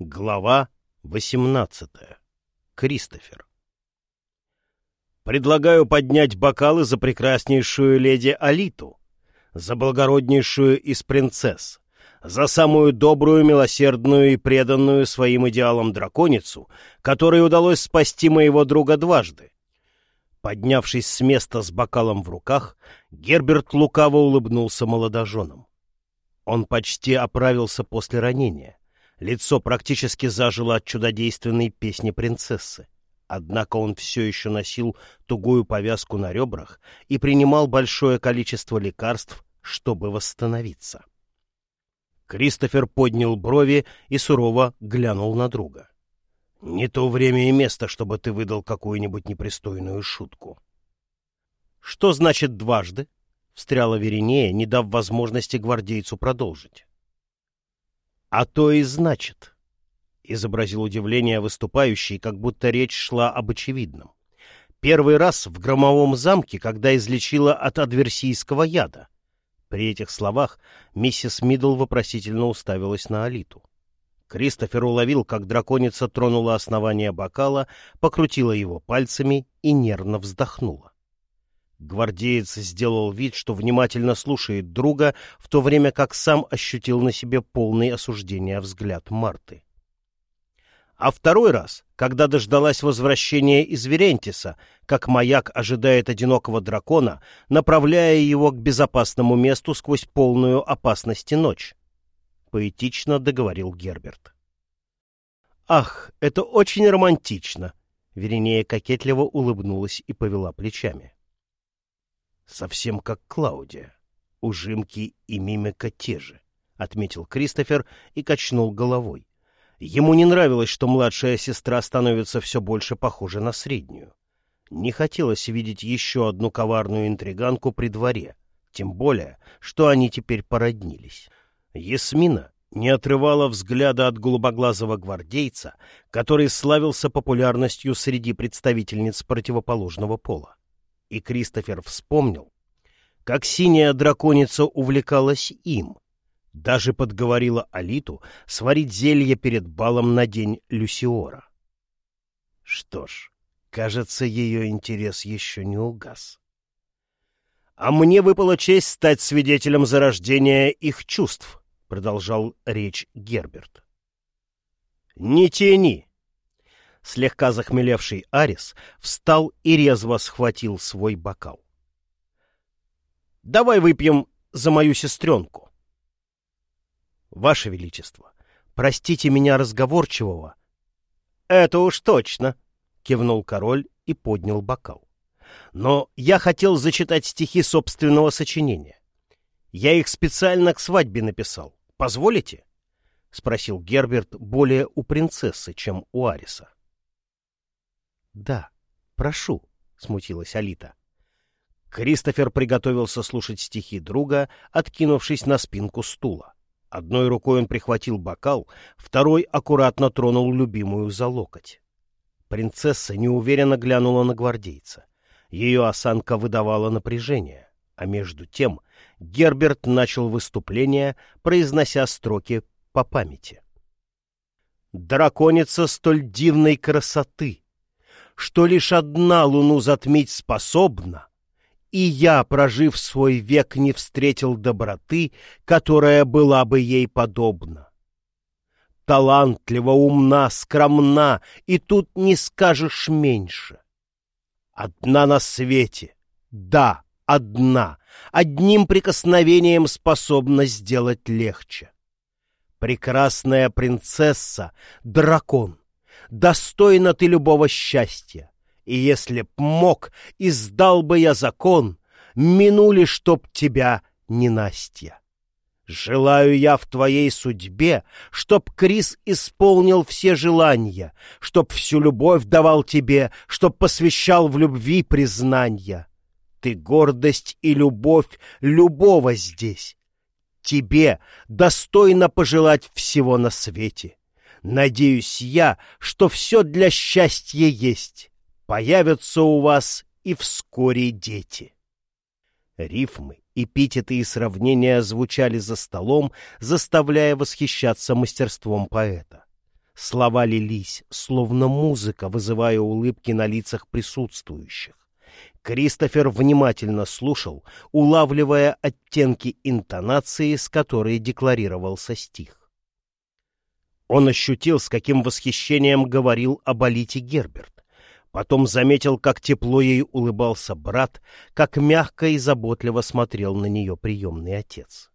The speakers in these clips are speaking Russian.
Глава 18. Кристофер. Предлагаю поднять бокалы за прекраснейшую леди Алиту, за благороднейшую из принцесс, за самую добрую, милосердную и преданную своим идеалам драконицу, которой удалось спасти моего друга дважды. Поднявшись с места с бокалом в руках, Герберт лукаво улыбнулся молодоженам. Он почти оправился после ранения Лицо практически зажило от чудодейственной песни принцессы. Однако он все еще носил тугую повязку на ребрах и принимал большое количество лекарств, чтобы восстановиться. Кристофер поднял брови и сурово глянул на друга. — Не то время и место, чтобы ты выдал какую-нибудь непристойную шутку. — Что значит дважды? — встряла Веринея, не дав возможности гвардейцу продолжить. «А то и значит», — изобразил удивление выступающий, как будто речь шла об очевидном. «Первый раз в громовом замке, когда излечила от адверсийского яда». При этих словах миссис Мидл вопросительно уставилась на Алиту. Кристофер уловил, как драконица тронула основание бокала, покрутила его пальцами и нервно вздохнула. Гвардеец сделал вид, что внимательно слушает друга, в то время как сам ощутил на себе полный осуждения взгляд Марты. А второй раз, когда дождалась возвращения из Верентиса, как маяк ожидает одинокого дракона, направляя его к безопасному месту сквозь полную опасности ночь. Поэтично договорил Герберт. «Ах, это очень романтично!» Веринея кокетливо улыбнулась и повела плечами. Совсем как Клаудия. Ужимки и мимика те же, — отметил Кристофер и качнул головой. Ему не нравилось, что младшая сестра становится все больше похожа на среднюю. Не хотелось видеть еще одну коварную интриганку при дворе, тем более, что они теперь породнились. Ясмина не отрывала взгляда от голубоглазого гвардейца, который славился популярностью среди представительниц противоположного пола и Кристофер вспомнил, как синяя драконица увлекалась им, даже подговорила Алиту сварить зелье перед балом на день Люсиора. Что ж, кажется, ее интерес еще не угас. «А мне выпала честь стать свидетелем зарождения их чувств», — продолжал речь Герберт. «Не тяни!» Слегка захмелевший Арис встал и резво схватил свой бокал. «Давай выпьем за мою сестренку». «Ваше Величество, простите меня разговорчивого». «Это уж точно», — кивнул король и поднял бокал. «Но я хотел зачитать стихи собственного сочинения. Я их специально к свадьбе написал. Позволите?» — спросил Герберт более у принцессы, чем у Ариса. «Да, прошу», — смутилась Алита. Кристофер приготовился слушать стихи друга, откинувшись на спинку стула. Одной рукой он прихватил бокал, второй аккуратно тронул любимую за локоть. Принцесса неуверенно глянула на гвардейца. Ее осанка выдавала напряжение, а между тем Герберт начал выступление, произнося строки по памяти. «Драконица столь дивной красоты!» Что лишь одна луну затмить способна, и я, прожив свой век, не встретил доброты, которая была бы ей подобна. Талантлива, умна, скромна, и тут не скажешь меньше. Одна на свете, да, одна, одним прикосновением способна сделать легче. Прекрасная принцесса — дракон, достойна ты любого счастья. И если б мог, издал бы я закон, минули, чтоб тебя ненастья. Желаю я в твоей судьбе, чтоб Крис исполнил все желания, чтоб всю любовь давал тебе, чтоб посвящал в любви признания. Ты гордость и любовь любого здесь. Тебе достойно пожелать всего на свете. Надеюсь я, что все для счастья есть. Появятся у вас и вскоре дети. Рифмы, эпитеты и сравнения звучали за столом, заставляя восхищаться мастерством поэта. Слова лились, словно музыка, вызывая улыбки на лицах присутствующих. Кристофер внимательно слушал, улавливая оттенки интонации, с которой декларировался стих. Он ощутил, с каким восхищением говорил об Алите Герберт. Потом заметил, как тепло ей улыбался брат, как мягко и заботливо смотрел на нее приемный отец.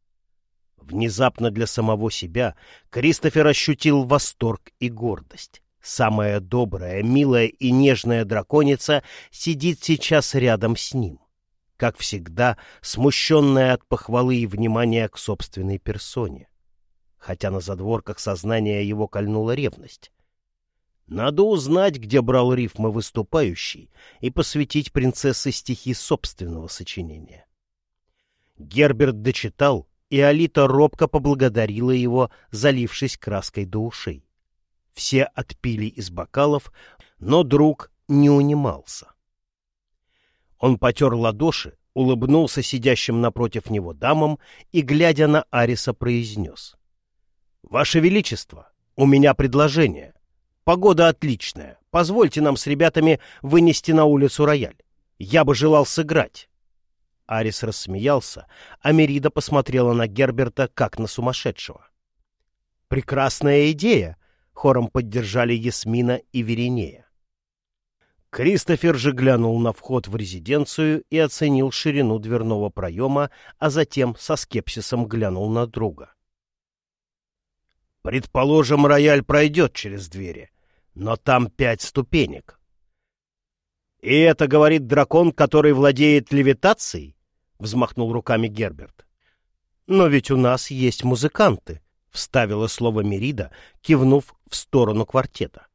Внезапно для самого себя Кристофер ощутил восторг и гордость. Самая добрая, милая и нежная драконица сидит сейчас рядом с ним. Как всегда, смущенная от похвалы и внимания к собственной персоне. Хотя на задворках сознания его кольнула ревность. Надо узнать, где брал рифмы выступающий, и посвятить принцессе стихи собственного сочинения. Герберт дочитал, и Алита робко поблагодарила его, залившись краской до ушей. Все отпили из бокалов, но друг не унимался. Он потер ладоши, улыбнулся сидящим напротив него дамам и, глядя на Ариса, произнес. — Ваше Величество, у меня предложение. Погода отличная. Позвольте нам с ребятами вынести на улицу рояль. Я бы желал сыграть. Арис рассмеялся, а Мерида посмотрела на Герберта, как на сумасшедшего. «Прекрасная идея!» — хором поддержали Ясмина и Веринея. Кристофер же глянул на вход в резиденцию и оценил ширину дверного проема, а затем со скепсисом глянул на друга. «Предположим, рояль пройдет через двери, но там пять ступенек. «И это говорит дракон, который владеет левитацией?» — взмахнул руками Герберт. «Но ведь у нас есть музыканты», — вставила слово Мерида, кивнув в сторону квартета.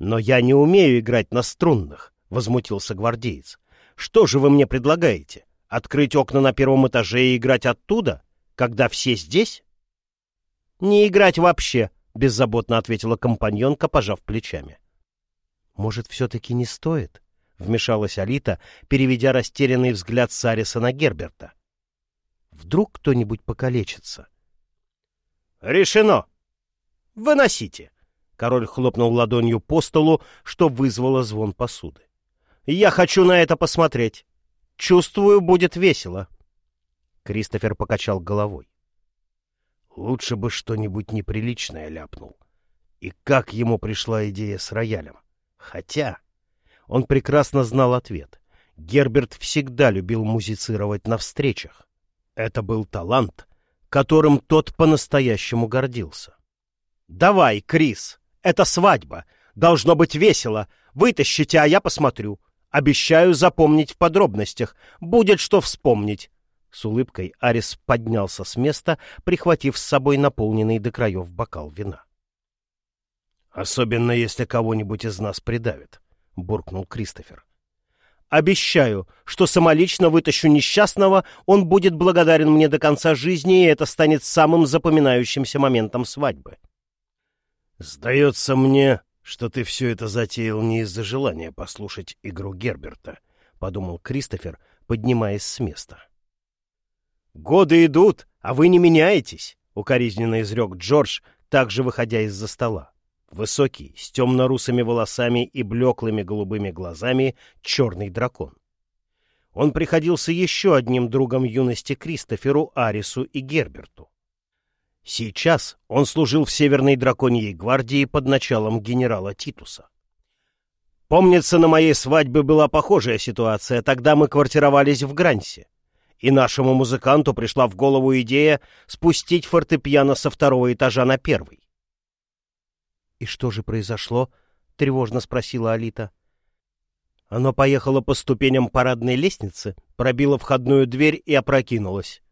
«Но я не умею играть на струнных», — возмутился гвардеец. «Что же вы мне предлагаете? Открыть окна на первом этаже и играть оттуда, когда все здесь?» «Не играть вообще», — беззаботно ответила компаньонка, пожав плечами. «Может, все-таки не стоит?» — вмешалась Алита, переведя растерянный взгляд Сариса на Герберта. «Вдруг кто-нибудь покалечится?» «Решено! Выносите!» Король хлопнул ладонью по столу, что вызвало звон посуды. «Я хочу на это посмотреть. Чувствую, будет весело». Кристофер покачал головой. «Лучше бы что-нибудь неприличное ляпнул. И как ему пришла идея с роялем? Хотя он прекрасно знал ответ. Герберт всегда любил музицировать на встречах. Это был талант, которым тот по-настоящему гордился. «Давай, Крис, это свадьба. Должно быть весело. Вытащите, а я посмотрю. Обещаю запомнить в подробностях. Будет что вспомнить». С улыбкой Арис поднялся с места, прихватив с собой наполненный до краев бокал вина. «Особенно, если кого-нибудь из нас придавит», — буркнул Кристофер. «Обещаю, что самолично вытащу несчастного, он будет благодарен мне до конца жизни, и это станет самым запоминающимся моментом свадьбы». «Сдается мне, что ты все это затеял не из-за желания послушать игру Герберта», — подумал Кристофер, поднимаясь с места. «Годы идут, а вы не меняетесь», — укоризненно изрек Джордж, также выходя из-за стола. Высокий, с темно-русыми волосами и блеклыми голубыми глазами, черный дракон. Он приходился еще одним другом юности Кристоферу, Арису и Герберту. Сейчас он служил в Северной драконьей гвардии под началом генерала Титуса. Помнится, на моей свадьбе была похожая ситуация, тогда мы квартировались в Грансе, и нашему музыканту пришла в голову идея спустить фортепиано со второго этажа на первый. «И что же произошло?» — тревожно спросила Алита. Оно поехало по ступеням парадной лестницы, пробило входную дверь и опрокинулось.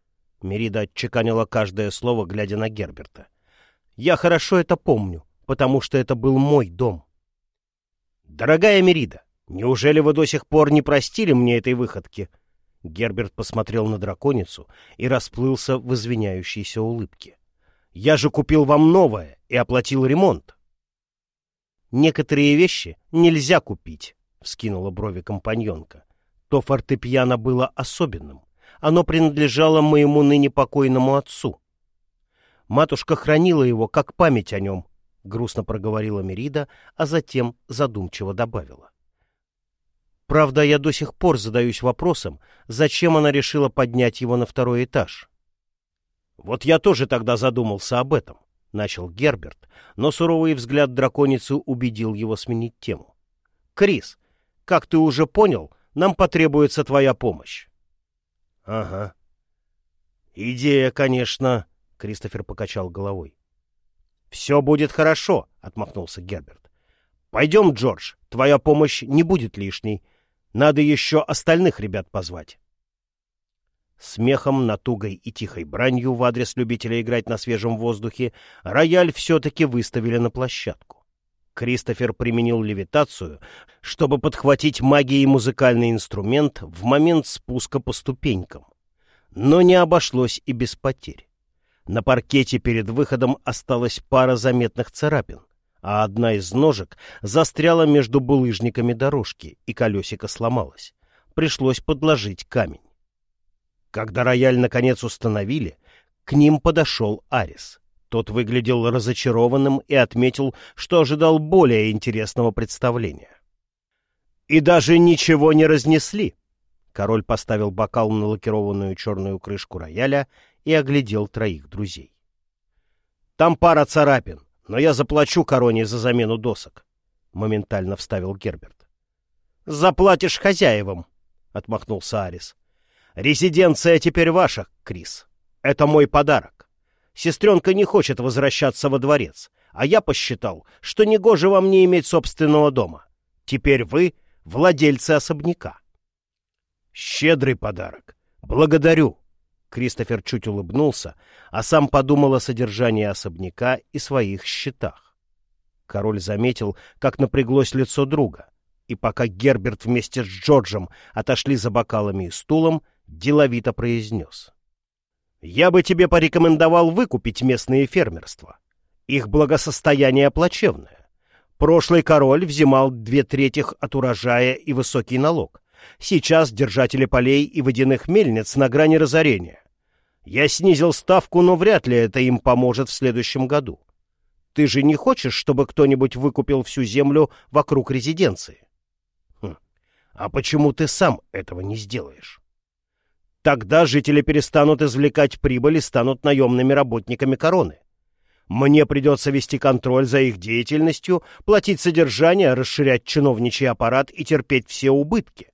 Мерида отчеканила каждое слово, глядя на Герберта. «Я хорошо это помню, потому что это был мой дом». «Дорогая Мерида, неужели вы до сих пор не простили мне этой выходки?» Герберт посмотрел на драконицу и расплылся в извиняющейся улыбке. «Я же купил вам новое и оплатил ремонт». «Некоторые вещи нельзя купить», — вскинула брови компаньонка. «То фортепиано было особенным. Оно принадлежало моему ныне покойному отцу. Матушка хранила его, как память о нем. грустно проговорила Мерида, а затем задумчиво добавила. Правда, я до сих пор задаюсь вопросом, зачем она решила поднять его на второй этаж. Вот я тоже тогда задумался об этом, начал Герберт, но суровый взгляд драконицы убедил его сменить тему. Крис, как ты уже понял, нам потребуется твоя помощь. Ага. Идея, конечно, Кристофер покачал головой. «Все будет хорошо», — отмахнулся Герберт. «Пойдем, Джордж, твоя помощь не будет лишней. Надо еще остальных ребят позвать». Смехом, натугой и тихой бранью в адрес любителя играть на свежем воздухе рояль все-таки выставили на площадку. Кристофер применил левитацию, чтобы подхватить магией музыкальный инструмент в момент спуска по ступенькам. Но не обошлось и без потерь. На паркете перед выходом осталась пара заметных царапин, а одна из ножек застряла между булыжниками дорожки, и колесико сломалось. Пришлось подложить камень. Когда рояль наконец установили, к ним подошел Арис. Тот выглядел разочарованным и отметил, что ожидал более интересного представления. «И даже ничего не разнесли!» Король поставил бокал на лакированную черную крышку рояля и оглядел троих друзей. «Там пара царапин, но я заплачу короне за замену досок», — моментально вставил Герберт. «Заплатишь хозяевам», — отмахнулся Арис. «Резиденция теперь ваша, Крис. Это мой подарок. Сестренка не хочет возвращаться во дворец, а я посчитал, что негоже вам не иметь собственного дома. Теперь вы — владельцы особняка». Щедрый подарок. Благодарю. Кристофер чуть улыбнулся, а сам подумал о содержании особняка и своих счетах. Король заметил, как напряглось лицо друга, и пока Герберт вместе с Джорджем отошли за бокалами и стулом, деловито произнес. «Я бы тебе порекомендовал выкупить местные фермерства. Их благосостояние плачевное. Прошлый король взимал две трети от урожая и высокий налог. Сейчас держатели полей и водяных мельниц на грани разорения. Я снизил ставку, но вряд ли это им поможет в следующем году. Ты же не хочешь, чтобы кто-нибудь выкупил всю землю вокруг резиденции? Хм. А почему ты сам этого не сделаешь? Тогда жители перестанут извлекать прибыль и станут наемными работниками короны. Мне придется вести контроль за их деятельностью, платить содержание, расширять чиновничий аппарат и терпеть все убытки.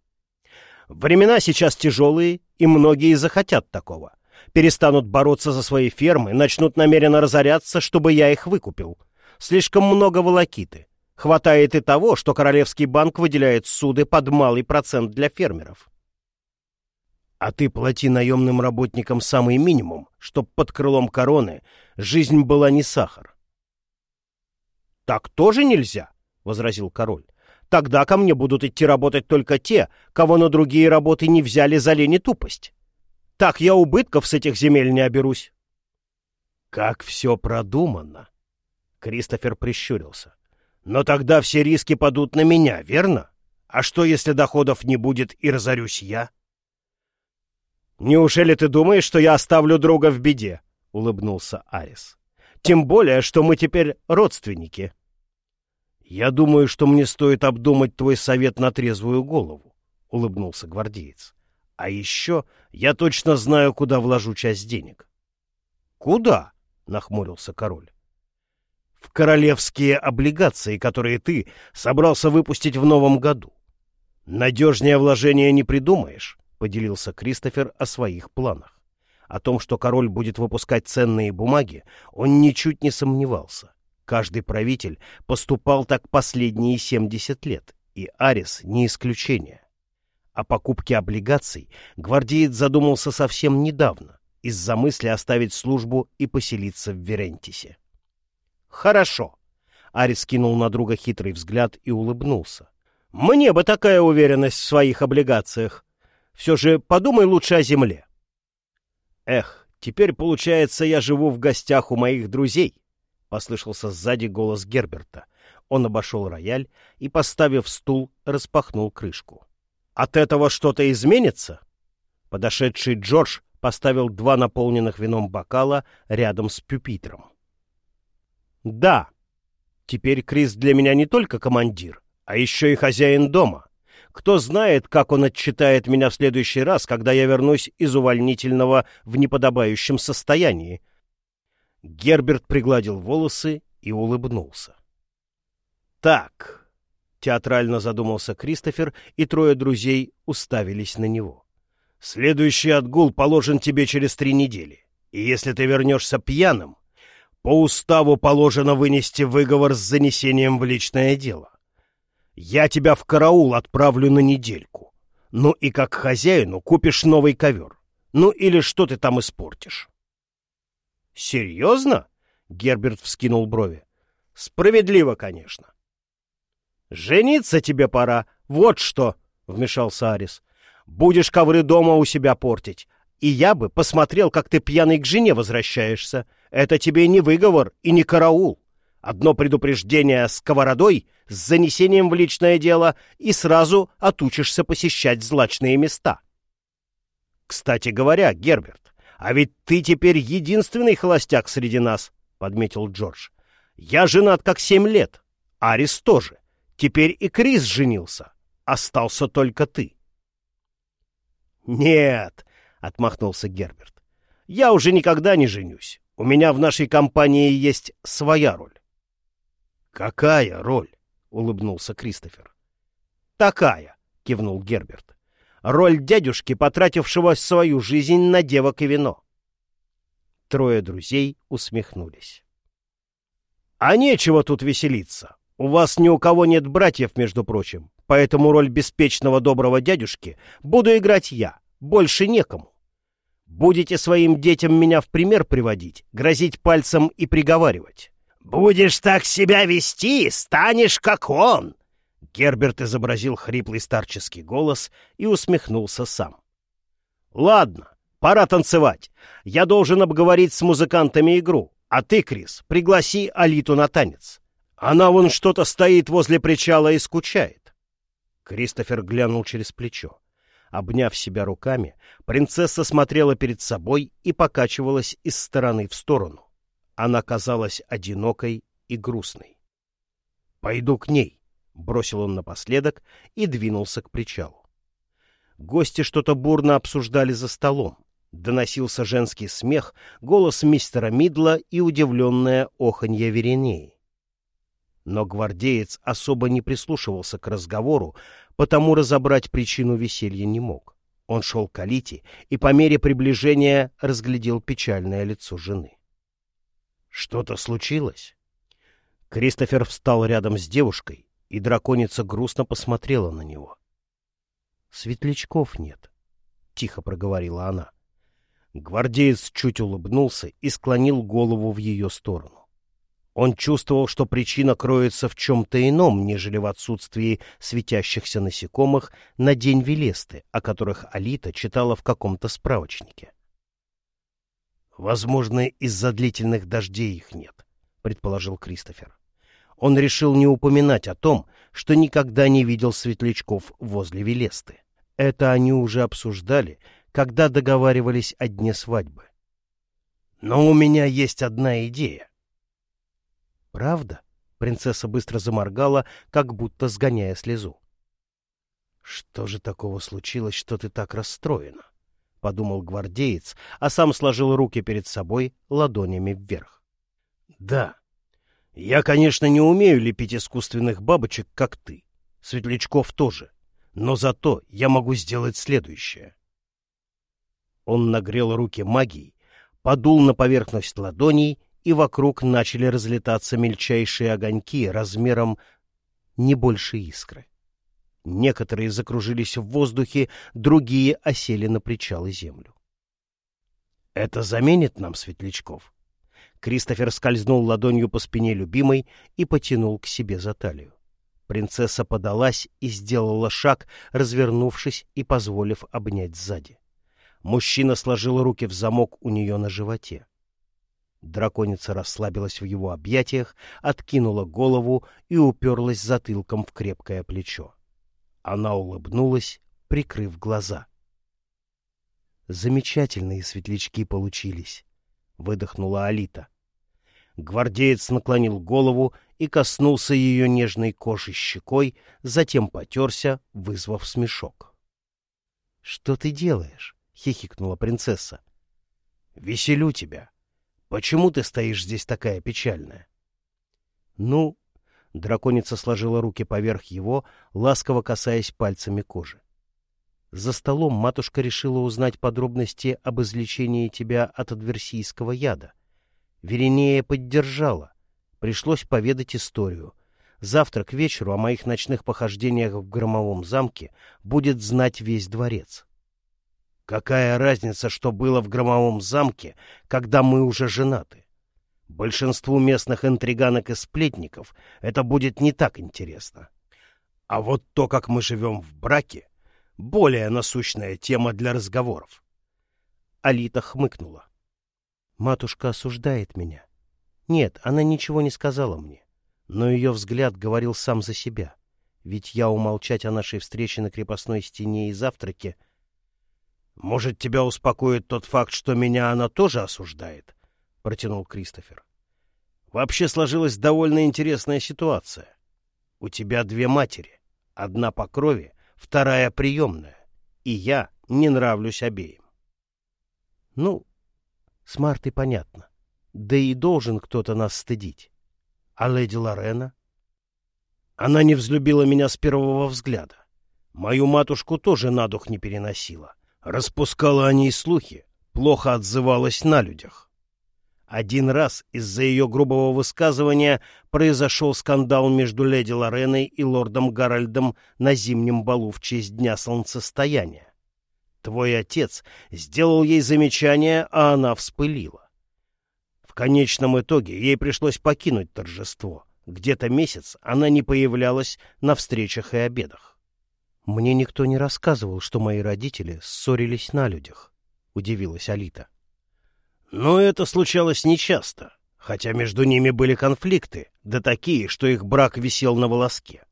Времена сейчас тяжелые, и многие захотят такого. Перестанут бороться за свои фермы, начнут намеренно разоряться, чтобы я их выкупил. Слишком много волокиты. Хватает и того, что Королевский банк выделяет суды под малый процент для фермеров. А ты плати наемным работникам самый минимум, чтоб под крылом короны жизнь была не сахар. — Так тоже нельзя, — возразил король. Тогда ко мне будут идти работать только те, кого на другие работы не взяли за лень и тупость. Так я убытков с этих земель не оберусь. Как все продумано. Кристофер прищурился. Но тогда все риски падут на меня, верно? А что, если доходов не будет и разорюсь я? Неужели ты думаешь, что я оставлю друга в беде? Улыбнулся Арис. Тем более, что мы теперь родственники. «Я думаю, что мне стоит обдумать твой совет на трезвую голову», — улыбнулся гвардеец. «А еще я точно знаю, куда вложу часть денег». «Куда?» — нахмурился король. «В королевские облигации, которые ты собрался выпустить в новом году. Надежнее вложения не придумаешь», — поделился Кристофер о своих планах. О том, что король будет выпускать ценные бумаги, он ничуть не сомневался. Каждый правитель поступал так последние 70 лет, и Арис не исключение. О покупке облигаций гвардеец задумался совсем недавно, из-за мысли оставить службу и поселиться в Верентисе. «Хорошо», — Арис кинул на друга хитрый взгляд и улыбнулся. «Мне бы такая уверенность в своих облигациях. Все же подумай лучше о земле». «Эх, теперь, получается, я живу в гостях у моих друзей», послышался сзади голос Герберта. Он обошел рояль и, поставив стул, распахнул крышку. «От этого что-то изменится?» Подошедший Джордж поставил два наполненных вином бокала рядом с пюпитром. «Да!» Теперь Крис для меня не только командир, а еще и хозяин дома. Кто знает, как он отчитает меня в следующий раз, когда я вернусь из увольнительного в неподобающем состоянии. Герберт пригладил волосы и улыбнулся. «Так», — театрально задумался Кристофер, и трое друзей уставились на него. «Следующий отгул положен тебе через три недели, и если ты вернешься пьяным, по уставу положено вынести выговор с занесением в личное дело. Я тебя в караул отправлю на недельку. Ну и как хозяину купишь новый ковер. Ну или что ты там испортишь. Серьезно? Герберт вскинул брови. Справедливо, конечно. Жениться тебе пора. Вот что, вмешался Арис. Будешь ковры дома у себя портить. И я бы посмотрел, как ты пьяный к жене возвращаешься. Это тебе не выговор и не караул. Одно предупреждение сковородой с занесением в личное дело, и сразу отучишься посещать злачные места. Кстати говоря, Герберт, а ведь ты теперь единственный холостяк среди нас, — подметил Джордж. Я женат как семь лет. Арис тоже. Теперь и Крис женился. Остался только ты. Нет, — отмахнулся Герберт. Я уже никогда не женюсь. У меня в нашей компании есть своя роль. Какая роль? улыбнулся Кристофер. Такая, кивнул Герберт. Роль дядюшки, потратившего свою жизнь на девок и вино. Трое друзей усмехнулись. А нечего тут веселиться. У вас ни у кого нет братьев, между прочим, поэтому роль беспечного доброго дядюшки буду играть я, больше некому. Будете своим детям меня в пример приводить, грозить пальцем и приговаривать. «Будешь так себя вести, станешь как он!» Герберт изобразил хриплый старческий голос и усмехнулся сам. «Ладно, пора танцевать. Я должен обговорить с музыкантами игру, а ты, Крис, пригласи Алиту на танец. Она вон что-то стоит возле причала и скучает». Кристофер глянул через плечо. Обняв себя руками, принцесса смотрела перед собой и покачивалась из стороны в сторону. Она казалась одинокой и грустной. «Пойду к ней», — бросил он напоследок и двинулся к причалу. Гости что-то бурно обсуждали за столом. Доносился женский смех, голос мистера Мидла и удивленное оханье Веренеи. Но гвардеец особо не прислушивался к разговору, потому разобрать причину веселья не мог. Он шел к Алите и по мере приближения разглядел печальное лицо жены. Что-то случилось? Кристофер встал рядом с девушкой, и драконица грустно посмотрела на него. «Светлячков нет», — тихо проговорила она. Гвардеец чуть улыбнулся и склонил голову в ее сторону. Он чувствовал, что причина кроется в чем-то ином, нежели в отсутствии светящихся насекомых на день Велесты, о которых Алита читала в каком-то справочнике. «Возможно, из-за длительных дождей их нет», — предположил Кристофер. Он решил не упоминать о том, что никогда не видел светлячков возле Велесты. Это они уже обсуждали, когда договаривались о дне свадьбы. «Но у меня есть одна идея», «Правда?» — принцесса быстро заморгала, как будто сгоняя слезу. «Что же такого случилось, что ты так расстроена?» — подумал гвардеец, а сам сложил руки перед собой ладонями вверх. «Да, я, конечно, не умею лепить искусственных бабочек, как ты. Светлячков тоже. Но зато я могу сделать следующее». Он нагрел руки магией, подул на поверхность ладоней и вокруг начали разлетаться мельчайшие огоньки размером не больше искры. Некоторые закружились в воздухе, другие осели на причал землю. «Это заменит нам светлячков?» Кристофер скользнул ладонью по спине любимой и потянул к себе за талию. Принцесса подалась и сделала шаг, развернувшись и позволив обнять сзади. Мужчина сложил руки в замок у нее на животе. Драконица расслабилась в его объятиях, откинула голову и уперлась затылком в крепкое плечо. Она улыбнулась, прикрыв глаза. «Замечательные светлячки получились», — выдохнула Алита. Гвардеец наклонил голову и коснулся ее нежной кожи щекой, затем потерся, вызвав смешок. — Что ты делаешь? — хихикнула принцесса. — Веселю тебя. Почему ты стоишь здесь такая печальная? — Ну, — драконица сложила руки поверх его, ласково касаясь пальцами кожи. За столом матушка решила узнать подробности об излечении тебя от адверсийского яда. Веринея поддержала. Пришлось поведать историю. Завтра к вечеру о моих ночных похождениях в громовом замке будет знать весь дворец. Какая разница, что было в громовом замке, когда мы уже женаты? Большинству местных интриганок и сплетников это будет не так интересно. А вот то, как мы живем в браке, более насущная тема для разговоров. Алита хмыкнула. Матушка осуждает меня. Нет, она ничего не сказала мне. Но ее взгляд говорил сам за себя. Ведь я умолчать о нашей встрече на крепостной стене и завтраке... Может, тебя успокоит тот факт, что меня она тоже осуждает? — протянул Кристофер. Вообще сложилась довольно интересная ситуация. У тебя две матери. Одна по крови, вторая приемная. И я не нравлюсь обеим. Ну, с Мартой понятно. Да и должен кто-то нас стыдить. А леди Лорена? Она не взлюбила меня с первого взгляда. Мою матушку тоже на дух не переносила. Распускала о ней слухи, плохо отзывалась на людях. Один раз из-за ее грубого высказывания произошел скандал между леди Лореной и лордом Гарольдом на зимнем балу в честь Дня Солнцестояния. Твой отец сделал ей замечание, а она вспылила. В конечном итоге ей пришлось покинуть торжество. Где-то месяц она не появлялась на встречах и обедах. «Мне никто не рассказывал, что мои родители ссорились на людях», — удивилась Алита. «Но это случалось нечасто, хотя между ними были конфликты, да такие, что их брак висел на волоске.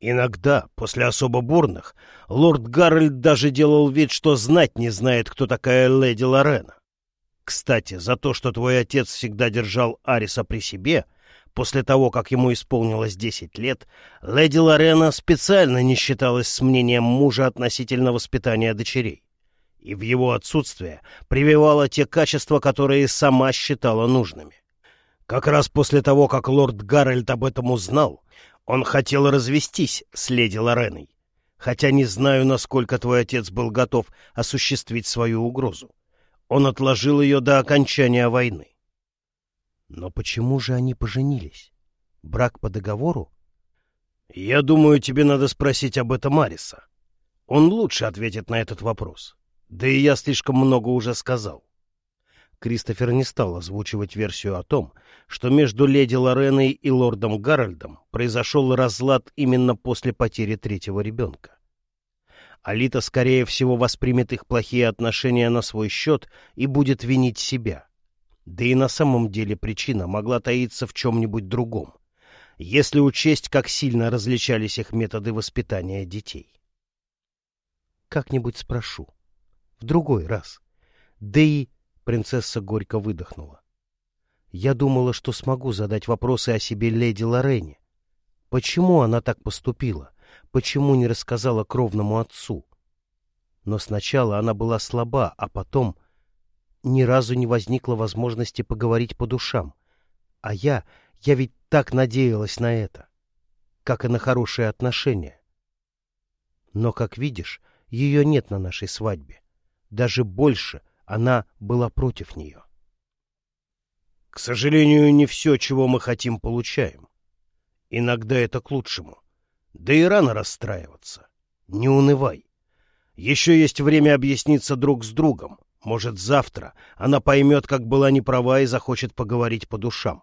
Иногда, после особо бурных, лорд Гарольд даже делал вид, что знать не знает, кто такая леди Лорена. Кстати, за то, что твой отец всегда держал Ариса при себе, после того, как ему исполнилось десять лет, леди Лорена специально не считалась с мнением мужа относительно воспитания дочерей. И в его отсутствие прививала те качества, которые сама считала нужными. Как раз после того, как лорд Гарольд об этом узнал, он хотел развестись с леди Лореной, хотя не знаю, насколько твой отец был готов осуществить свою угрозу. Он отложил ее до окончания войны. Но почему же они поженились? Брак по договору? Я думаю, тебе надо спросить об этом Ариса. Он лучше ответит на этот вопрос. Да и я слишком много уже сказал. Кристофер не стал озвучивать версию о том, что между леди Лореной и лордом Гарольдом произошел разлад именно после потери третьего ребенка. Алита, скорее всего, воспримет их плохие отношения на свой счет и будет винить себя. Да и на самом деле причина могла таиться в чем-нибудь другом, если учесть, как сильно различались их методы воспитания детей. Как-нибудь спрошу. В другой раз. Да и Принцесса горько выдохнула. Я думала, что смогу задать вопросы о себе леди Лорене. Почему она так поступила? Почему не рассказала кровному отцу? Но сначала она была слаба, а потом ни разу не возникло возможности поговорить по душам. А я, я ведь так надеялась на это, как и на хорошие отношения. Но, как видишь, ее нет на нашей свадьбе. Даже больше она была против нее. К сожалению, не все, чего мы хотим, получаем. Иногда это к лучшему. Да и рано расстраиваться. Не унывай. Еще есть время объясниться друг с другом. Может, завтра она поймет, как была неправа и захочет поговорить по душам.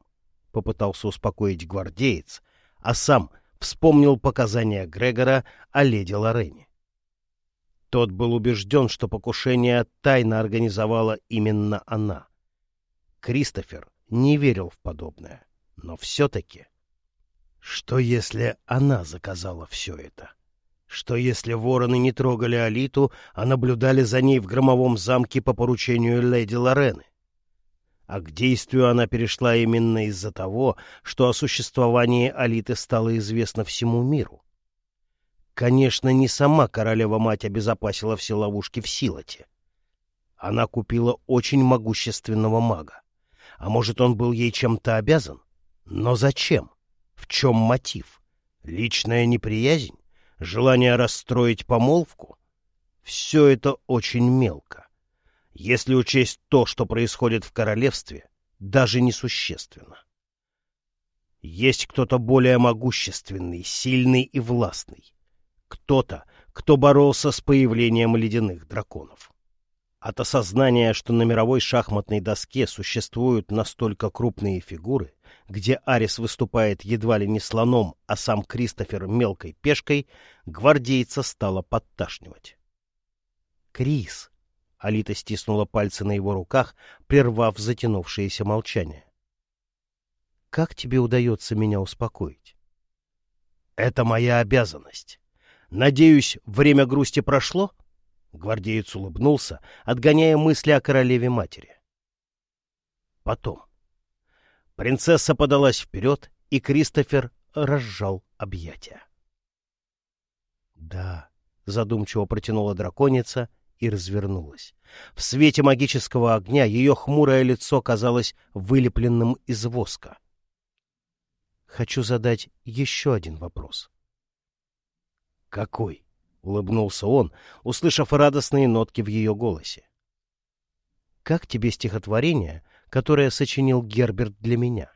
Попытался успокоить гвардеец, а сам вспомнил показания Грегора о леди Лорене. Тот был убежден, что покушение тайно организовала именно она. Кристофер не верил в подобное, но все-таки... Что если она заказала все это? Что если вороны не трогали Алиту, а наблюдали за ней в громовом замке по поручению леди Лорены? а к действию она перешла именно из-за того, что о существовании Алиты стало известно всему миру. Конечно, не сама королева-мать обезопасила все ловушки в Силоте. Она купила очень могущественного мага. А может, он был ей чем-то обязан? Но зачем? В чем мотив? Личная неприязнь? Желание расстроить помолвку? Все это очень мелко. Если учесть то, что происходит в королевстве, даже несущественно. Есть кто-то более могущественный, сильный и властный. Кто-то, кто боролся с появлением ледяных драконов. От осознания, что на мировой шахматной доске существуют настолько крупные фигуры, где Арис выступает едва ли не слоном, а сам Кристофер мелкой пешкой, гвардейца стало подташнивать. «Крис!» — Алита стиснула пальцы на его руках, прервав затянувшееся молчание. «Как тебе удается меня успокоить?» «Это моя обязанность. Надеюсь, время грусти прошло?» Гвардеец улыбнулся, отгоняя мысли о королеве-матери. Потом. Принцесса подалась вперед, и Кристофер разжал объятия. «Да», — задумчиво протянула драконица и развернулась. В свете магического огня ее хмурое лицо казалось вылепленным из воска. «Хочу задать еще один вопрос». «Какой?» — улыбнулся он, услышав радостные нотки в ее голосе. «Как тебе стихотворение, которое сочинил Герберт для меня?»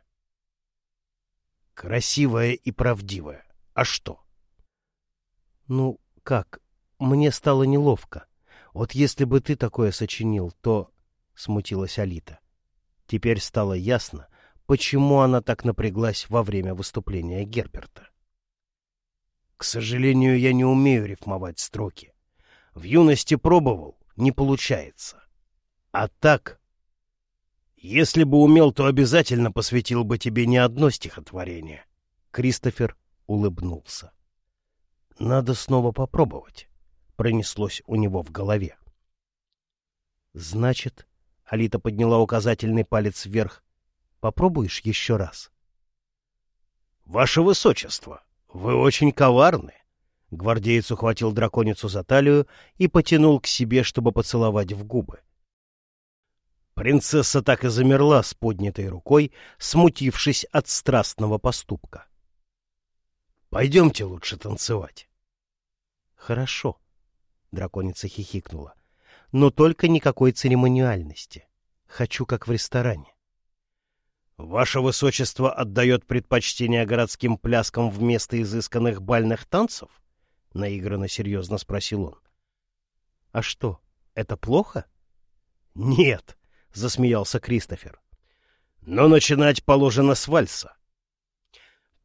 «Красивое и правдивое. А что?» «Ну, как? Мне стало неловко. Вот если бы ты такое сочинил, то...» — смутилась Алита. Теперь стало ясно, почему она так напряглась во время выступления Герберта. К сожалению, я не умею рифмовать строки. В юности пробовал, не получается. А так... Если бы умел, то обязательно посвятил бы тебе не одно стихотворение. Кристофер улыбнулся. Надо снова попробовать. Пронеслось у него в голове. Значит, Алита подняла указательный палец вверх. Попробуешь еще раз? Ваше Высочество! «Вы очень коварны!» Гвардеец ухватил драконицу за талию и потянул к себе, чтобы поцеловать в губы. Принцесса так и замерла с поднятой рукой, смутившись от страстного поступка. «Пойдемте лучше танцевать». «Хорошо», — драконица хихикнула, — «но только никакой церемониальности. Хочу, как в ресторане». «Ваше высочество отдает предпочтение городским пляскам вместо изысканных бальных танцев?» — наигранно серьезно спросил он. «А что, это плохо?» «Нет», — засмеялся Кристофер. «Но начинать положено с вальса.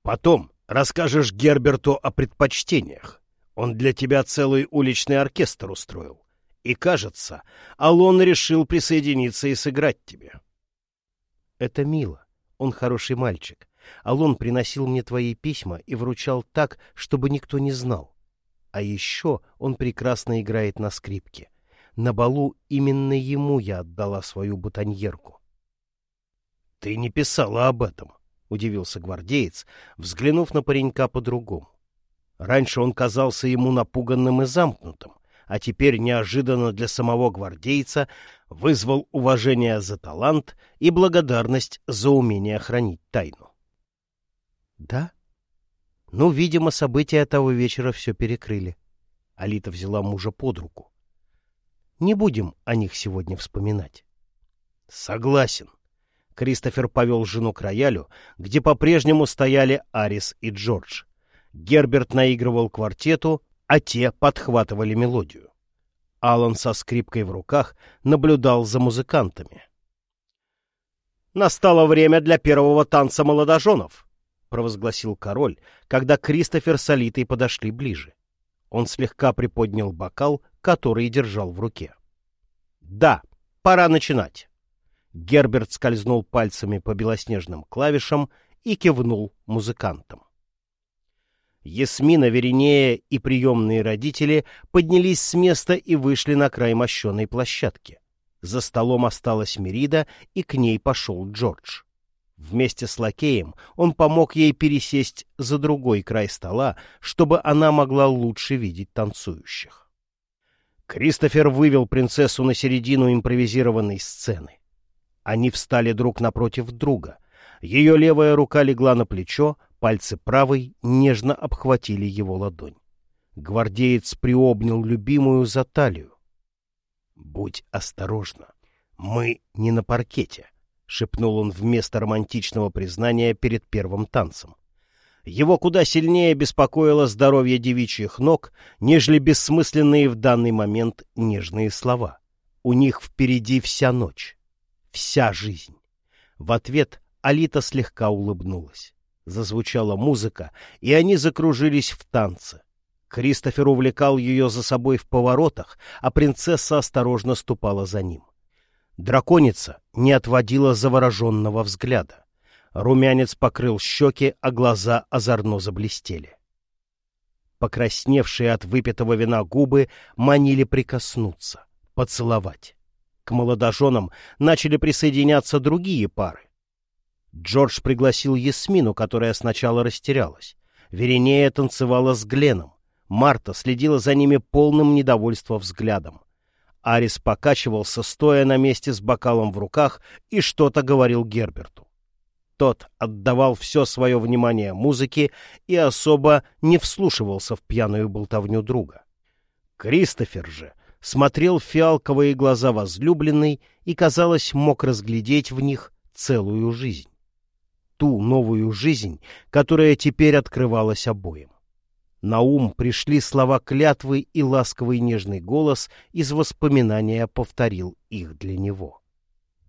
Потом расскажешь Герберту о предпочтениях. Он для тебя целый уличный оркестр устроил. И, кажется, Алон решил присоединиться и сыграть тебе». «Это мило. Он хороший мальчик. Алон приносил мне твои письма и вручал так, чтобы никто не знал. А еще он прекрасно играет на скрипке. На балу именно ему я отдала свою бутоньерку. — Ты не писала об этом, — удивился гвардеец, взглянув на паренька по-другому. Раньше он казался ему напуганным и замкнутым, а теперь неожиданно для самого гвардейца вызвал уважение за талант и благодарность за умение хранить тайну. «Да? Ну, видимо, события того вечера все перекрыли». Алита взяла мужа под руку. «Не будем о них сегодня вспоминать». «Согласен». Кристофер повел жену к роялю, где по-прежнему стояли Арис и Джордж. Герберт наигрывал квартету, а те подхватывали мелодию. Алан со скрипкой в руках наблюдал за музыкантами. «Настало время для первого танца молодоженов», — провозгласил король, когда Кристофер с Алитой подошли ближе. Он слегка приподнял бокал, который держал в руке. «Да, пора начинать». Герберт скользнул пальцами по белоснежным клавишам и кивнул музыкантам. Ясмина, Веринея и приемные родители поднялись с места и вышли на край мощенной площадки. За столом осталась Мерида, и к ней пошел Джордж. Вместе с лакеем он помог ей пересесть за другой край стола, чтобы она могла лучше видеть танцующих. Кристофер вывел принцессу на середину импровизированной сцены. Они встали друг напротив друга. Ее левая рука легла на плечо, пальцы правой нежно обхватили его ладонь. Гвардеец приобнял любимую за талию. «Будь осторожна, мы не на паркете», — шепнул он вместо романтичного признания перед первым танцем. Его куда сильнее беспокоило здоровье девичьих ног, нежели бессмысленные в данный момент нежные слова. У них впереди вся ночь, вся жизнь. В ответ Алита слегка улыбнулась. Зазвучала музыка, и они закружились в танце. Кристофер увлекал ее за собой в поворотах, а принцесса осторожно ступала за ним. Драконица не отводила завороженного взгляда. Румянец покрыл щеки, а глаза озорно заблестели. Покрасневшие от выпитого вина губы манили прикоснуться, поцеловать. К молодоженам начали присоединяться другие пары. Джордж пригласил Ясмину, которая сначала растерялась. Веринея танцевала с Гленом. Марта следила за ними полным недовольства взглядом. Арис покачивался, стоя на месте с бокалом в руках, и что-то говорил Герберту. Тот отдавал все свое внимание музыке и особо не вслушивался в пьяную болтовню друга. Кристофер же смотрел в фиалковые глаза возлюбленной и, казалось, мог разглядеть в них целую жизнь. Ту новую жизнь, которая теперь открывалась обоим. На ум пришли слова клятвы, и ласковый нежный голос из воспоминания повторил их для него.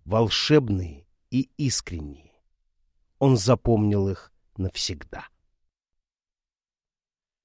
Волшебные и искренние. Он запомнил их навсегда.